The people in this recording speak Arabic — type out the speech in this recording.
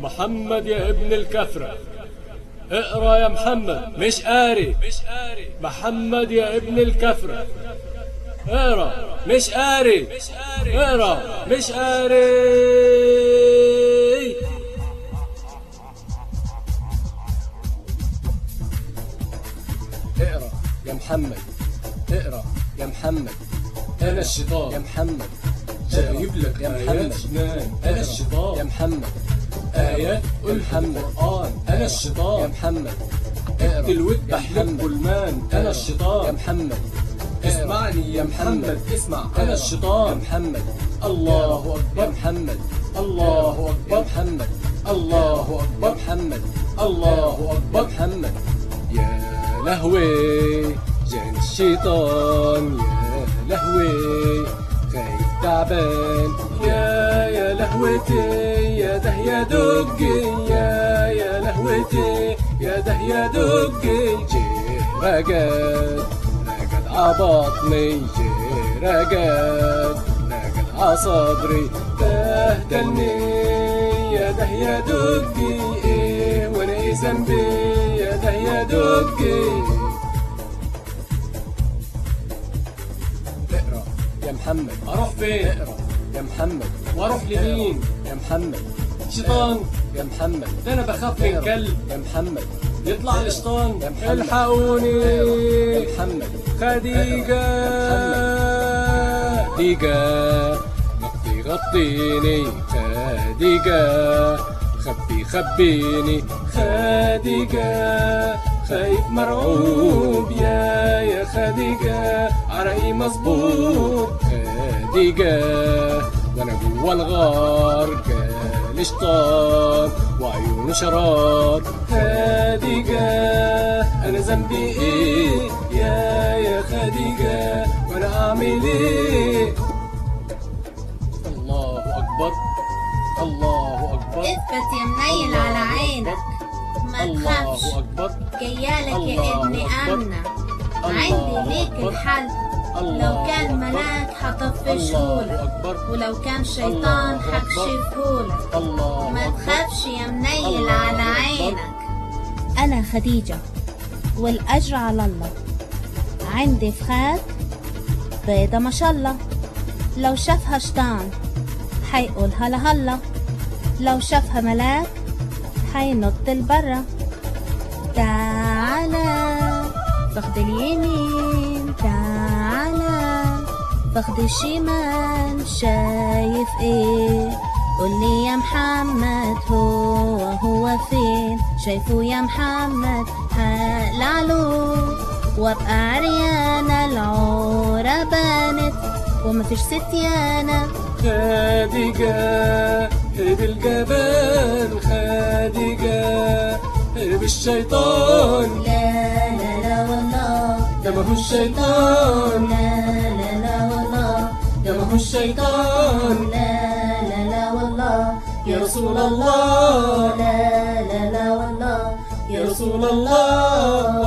محمد يا ابن الكفرة. اقرأ يا محمد. مش قاري. محمد يا ابن الكفرة. اقرأ. مش قاري. اقرأ. مش قاري. اقرأ يا محمد. اقرأ يا محمد. أنا الشيطان. يا محمد. جايب لك يا محمد. أنا الشيطان. يا محمد. آيات محمد. القرآن أنا الشيطان. يا محمد. اقتل واذبح للظلمان أنا الشيطان. يا محمد. اسمعني يا محمد. اسمع. أنا الشيطان. يا محمد. الله أكبر. يا محمد. الله أكبر. محمد. الله أكبر. محمد. الله أكبر. محمد. يا لهوي. جاني الشيطان. يا تعبان يا يا لهوتي يا ده يا دقي يا يا لهوتي يا ده يا دقي جه رقد رقد عبطني. جه رقد رقد عصدري بهدلني. يا ده يا دقي إيه وأنا ذنبي. يا ده يا دقي يا محمد. أروح فين؟ اقرأ. يا محمد. وأروح لمين؟ يا محمد. شيطان. يا محمد. ده أنا بخاف من كلب يا محمد. يطلع لي شيطان يا محمد. الحقوني. يا محمد. خديجة. خديجة. غطي غطيني. خديجة. خبي خبيني. خديجة. خايف مرعوب يا يا خديجة عرقي مظبوط خديجة. وأنا جوا الغار جالي شطار وعيونه شرار خديجة. أنا ذنبي إيه يا يا خديجة؟ وأنا اعمل إيه؟ الله أكبر الله أكبر. اثبت يا منيل ما تخافش جايالك يا ابن الله عندي ليك. الحل. لو كان. ملاك أكبر. ولو كان شيطان الله ما. تخافش يا منيل على. عينك. أنا خديجة والأجر على الله. عندي فخاد بيضة ما شاء الله. لو شافها شيطان حيقول هلا هلا لو شافها ملاك حينط البرة. تعالى فخد اليمين. تعالى فخد الشمال. شايف إيه؟ قولي يا محمد هو هو فين؟ شايفه يا محمد هقلعله وابقى عريانة العورة بانت. ومفيش ستيانة خادجة هرب الجبان. خادجة هرب الشيطان لا لا لا والله. ده ما هو الشيطان. لا لا لا والله. ده ما هو الشيطان. لا لا لا والله. يا رسول الله. لا لا لا والله. يا رسول الله.